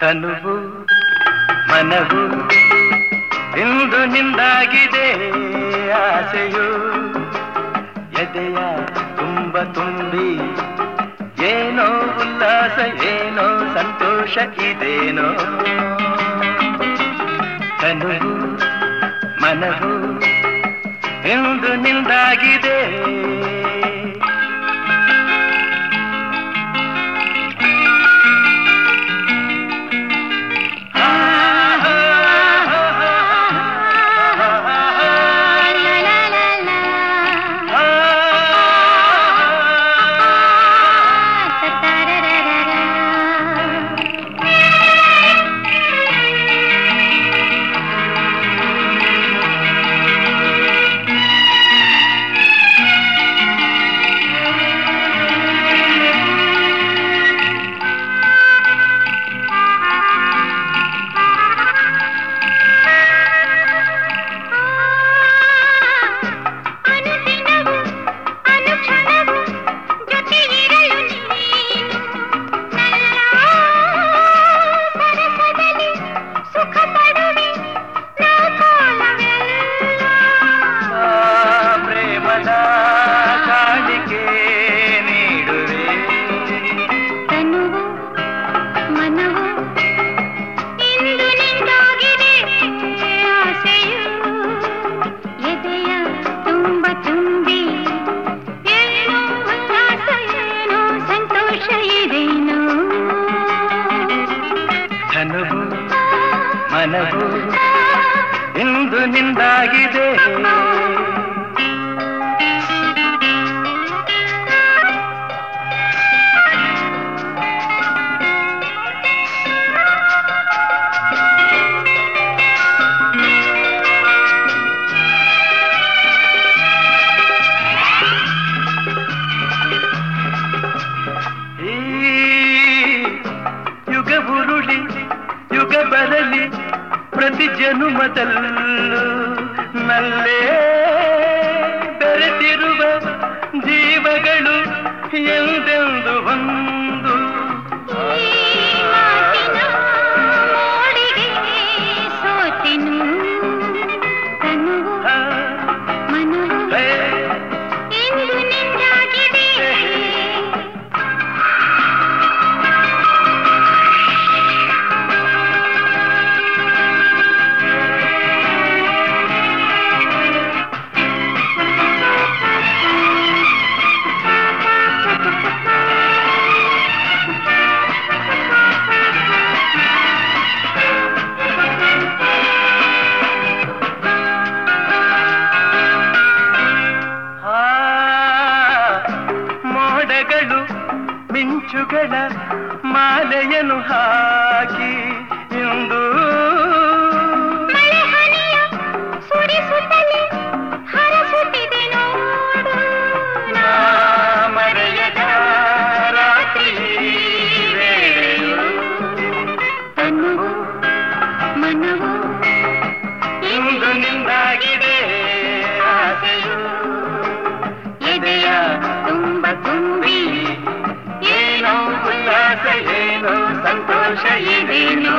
ತನುವು ಮನವು ಇಂದು ನಿಂದಾಗಿದೆ ಆಸೆಯು. ಎದೆಯ ತುಂಬ ತುಂಬಿ ಏನೋ ಉಲ್ಲಾಸ, ಏನೋ ಸಂತೋಷ ಇದೇನೋ ತನುವು ಮನವು ಇಂದು ನಿಂದಾಗಿದೆ ಇಂದು ನಿಂದಾಗಿದೆ. ಪ್ರತಿ ಜನುಮದಲ್ಲೂ ನಲ್ಲೇ ಬೆರೆತಿರುವ ಜೀವಗಳು ಎಂದೆಂದು ಒಂದು ಮಂಜುಗಳ ಮಾಲೆಯನು ಹಾ शहीदीनो